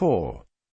poor.